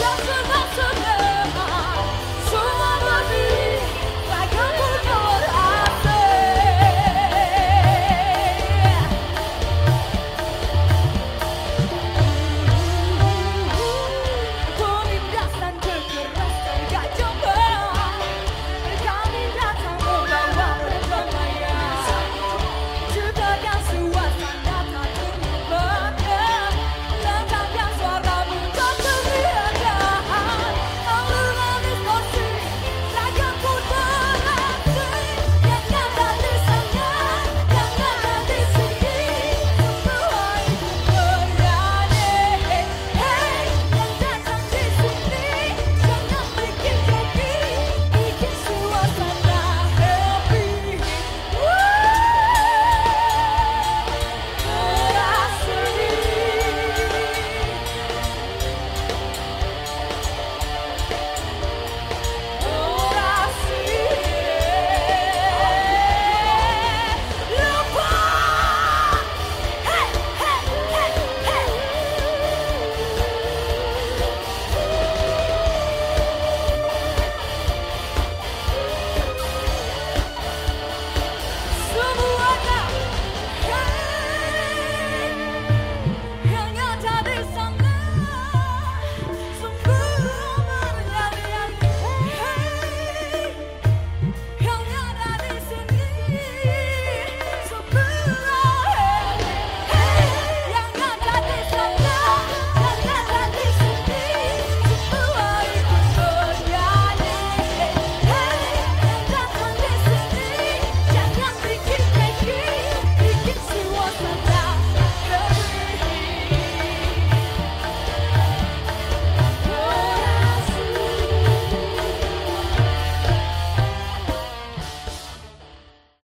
Just enough to know.